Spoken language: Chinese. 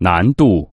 难度。